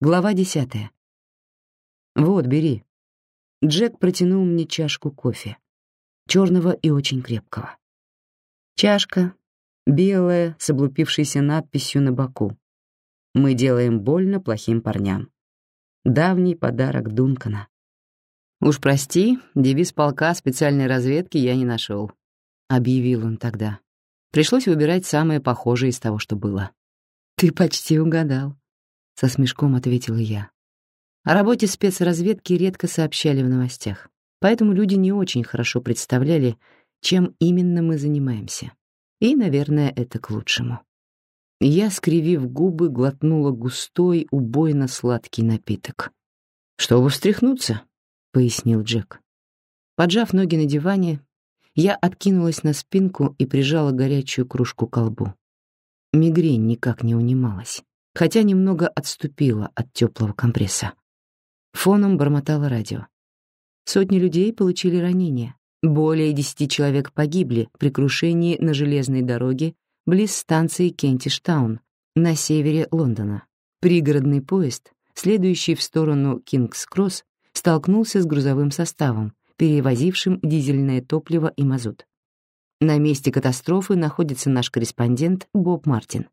Глава десятая. «Вот, бери». Джек протянул мне чашку кофе. черного и очень крепкого. Чашка, белая, с облупившейся надписью на боку. «Мы делаем больно плохим парням». Давний подарок Дункана. «Уж прости, девиз полка специальной разведки я не нашел», — объявил он тогда. Пришлось выбирать самое похожее из того, что было. «Ты почти угадал», — со смешком ответила я. О работе спецразведки редко сообщали в новостях, поэтому люди не очень хорошо представляли, чем именно мы занимаемся. И, наверное, это к лучшему. Я, скривив губы, глотнула густой, убойно-сладкий напиток. «Чтобы встряхнуться», — пояснил Джек. Поджав ноги на диване, я откинулась на спинку и прижала горячую кружку к колбу. Мигрень никак не унималась, хотя немного отступила от теплого компресса. Фоном бормотало радио. Сотни людей получили ранения. Более десяти человек погибли при крушении на железной дороге близ станции Кентиштаун на севере Лондона. Пригородный поезд, следующий в сторону Кингс-Кросс, столкнулся с грузовым составом, перевозившим дизельное топливо и мазут. На месте катастрофы находится наш корреспондент Боб Мартин.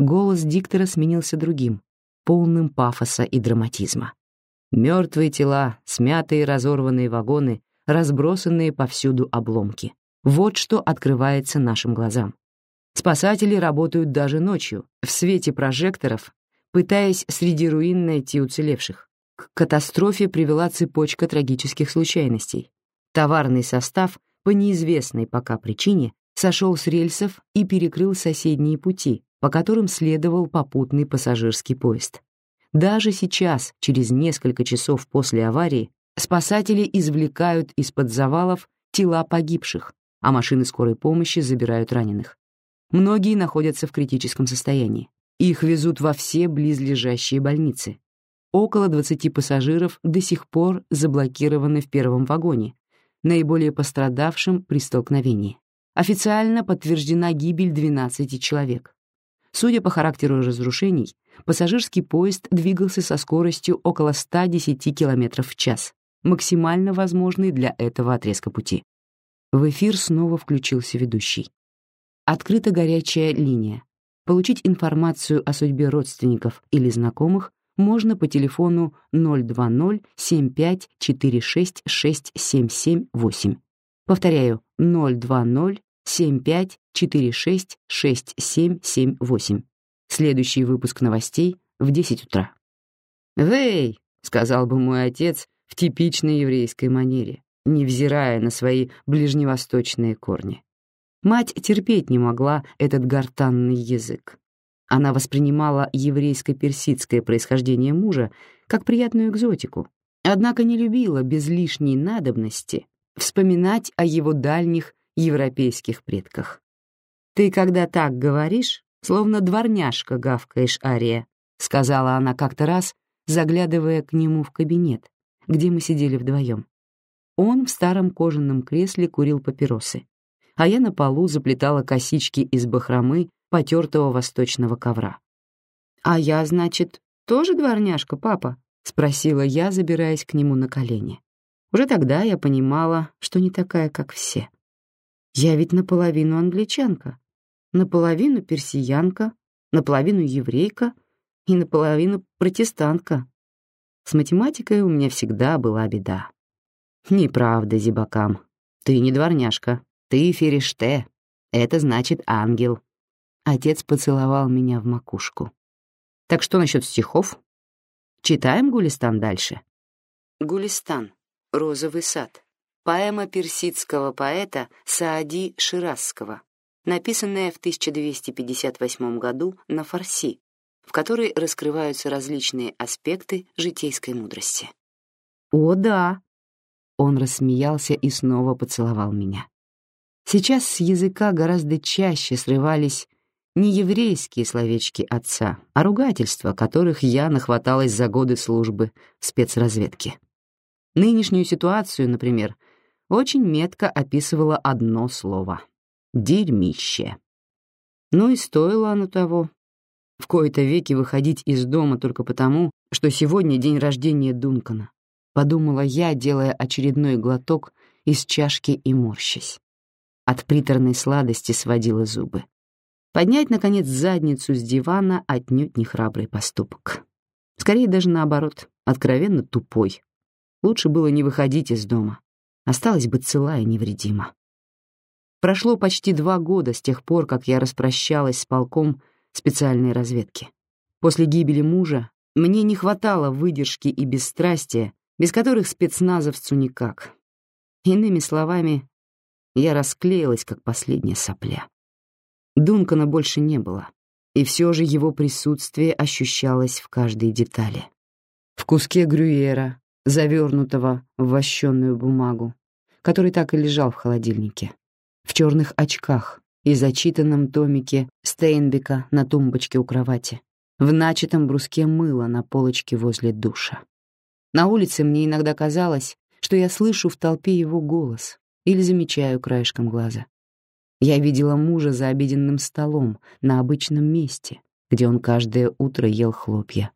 Голос диктора сменился другим, полным пафоса и драматизма. Мертвые тела, смятые разорванные вагоны, разбросанные повсюду обломки. Вот что открывается нашим глазам. Спасатели работают даже ночью, в свете прожекторов, пытаясь среди руин найти уцелевших. К катастрофе привела цепочка трагических случайностей. Товарный состав по неизвестной пока причине сошел с рельсов и перекрыл соседние пути, по которым следовал попутный пассажирский поезд. Даже сейчас, через несколько часов после аварии, спасатели извлекают из-под завалов тела погибших, а машины скорой помощи забирают раненых. Многие находятся в критическом состоянии. Их везут во все близлежащие больницы. Около 20 пассажиров до сих пор заблокированы в первом вагоне, наиболее пострадавшим при столкновении. Официально подтверждена гибель 12 человек. Судя по характеру разрушений, пассажирский поезд двигался со скоростью около 110 км в час, максимально возможной для этого отрезка пути. В эфир снова включился ведущий. Открыта горячая линия. Получить информацию о судьбе родственников или знакомых можно по телефону 020-7546-6778. Повторяю, 020-7546-6778. Следующий выпуск новостей в 10 утра. «Вэй!» — сказал бы мой отец в типичной еврейской манере, невзирая на свои ближневосточные корни. Мать терпеть не могла этот гортанный язык. Она воспринимала еврейско-персидское происхождение мужа как приятную экзотику, однако не любила без лишней надобности вспоминать о его дальних европейских предках. «Ты когда так говоришь, словно дворняжка гавкаешь, Ария», сказала она как-то раз, заглядывая к нему в кабинет, где мы сидели вдвоем. Он в старом кожаном кресле курил папиросы, а я на полу заплетала косички из бахромы потертого восточного ковра. «А я, значит, тоже дворняжка, папа?» — спросила я, забираясь к нему на колени. Уже тогда я понимала, что не такая, как все. Я ведь наполовину англичанка, наполовину персиянка, наполовину еврейка и наполовину протестантка. С математикой у меня всегда была беда. Неправда, Зибакам. Ты не дворняжка, ты фериште. Это значит ангел. Отец поцеловал меня в макушку. Так что насчет стихов? Читаем Гулистан дальше. Гулистан. Розовый сад. Поэма персидского поэта Саади Ширазского написанная в 1258 году на фарси, в которой раскрываются различные аспекты житейской мудрости. «О, да!» Он рассмеялся и снова поцеловал меня. Сейчас с языка гораздо чаще срывались не еврейские словечки отца, а ругательства, которых я нахваталась за годы службы в спецразведке. Нынешнюю ситуацию, например, очень метко описывало одно слово Дерьмище. Ну и стоило оно того. в кои-то веки выходить из дома только потому, что сегодня день рождения Дункана, подумала я, делая очередной глоток из чашки и морщась. От приторной сладости сводила зубы. Поднять, наконец, задницу с дивана отнюдь не храбрый поступок. Скорее даже наоборот, откровенно тупой. Лучше было не выходить из дома. Осталась бы цела и невредима. Прошло почти два года с тех пор, как я распрощалась с полком специальной разведки. После гибели мужа мне не хватало выдержки и бесстрастия, без которых спецназовцу никак. Иными словами, я расклеилась, как последняя сопля. Дункана больше не было, и все же его присутствие ощущалось в каждой детали. В куске грюйера, завернутого в вощенную бумагу, который так и лежал в холодильнике, в черных очках и зачитанном томике Стейнбека на тумбочке у кровати, в начатом бруске мыла на полочке возле душа. На улице мне иногда казалось, что я слышу в толпе его голос или замечаю краешком глаза. Я видела мужа за обеденным столом на обычном месте, где он каждое утро ел хлопья.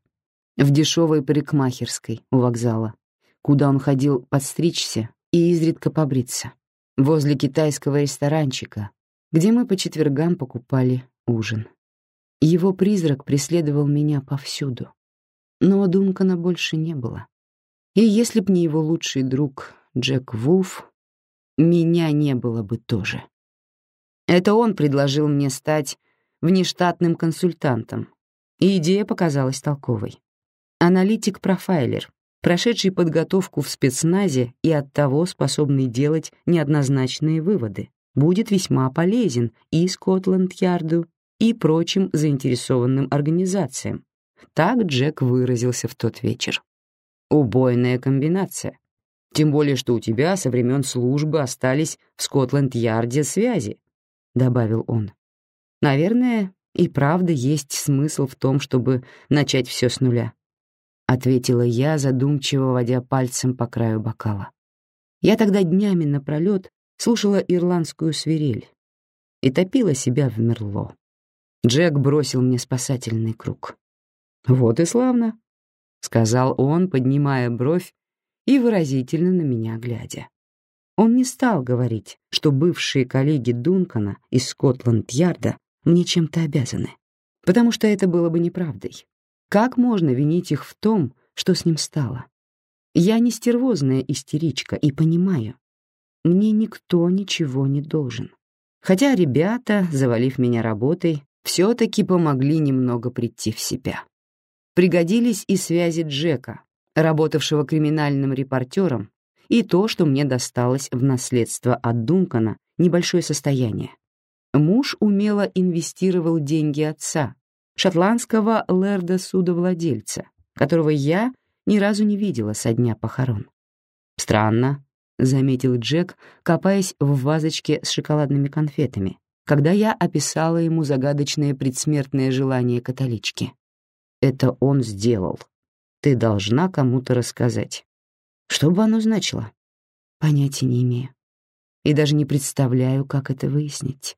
В дешевой парикмахерской у вокзала, куда он ходил подстричься и изредка побриться. Возле китайского ресторанчика, где мы по четвергам покупали ужин. Его призрак преследовал меня повсюду. Но Дункана больше не было. И если б не его лучший друг Джек Вулф, меня не было бы тоже. Это он предложил мне стать внештатным консультантом, и идея показалась толковой. Аналитик-профайлер, прошедший подготовку в спецназе и оттого способный делать неоднозначные выводы, будет весьма полезен и Скотланд-Ярду, и прочим заинтересованным организациям. Так Джек выразился в тот вечер. Убойная комбинация. Тем более, что у тебя со времен службы остались в Скотланд-Ярде связи, — добавил он. «Наверное, и правда есть смысл в том, чтобы начать все с нуля», — ответила я, задумчиво водя пальцем по краю бокала. Я тогда днями напролет слушала ирландскую свирель и топила себя в мерло. Джек бросил мне спасательный круг. «Вот и славно», — сказал он, поднимая бровь и выразительно на меня глядя. Он не стал говорить, что бывшие коллеги Дункана из Скотланд-Ярда мне чем-то обязаны, потому что это было бы неправдой. Как можно винить их в том, что с ним стало? Я не стервозная истеричка и понимаю, мне никто ничего не должен. Хотя ребята, завалив меня работой, все-таки помогли немного прийти в себя. Пригодились и связи Джека, работавшего криминальным репортером и то, что мне досталось в наследство от Дункана, небольшое состояние. Муж умело инвестировал деньги отца, шотландского лэрда-судовладельца, которого я ни разу не видела со дня похорон. «Странно», — заметил Джек, копаясь в вазочке с шоколадными конфетами, когда я описала ему загадочное предсмертное желание католички. «Это он сделал. Ты должна кому-то рассказать». Что бы оно значило? Понятия не имею. И даже не представляю, как это выяснить.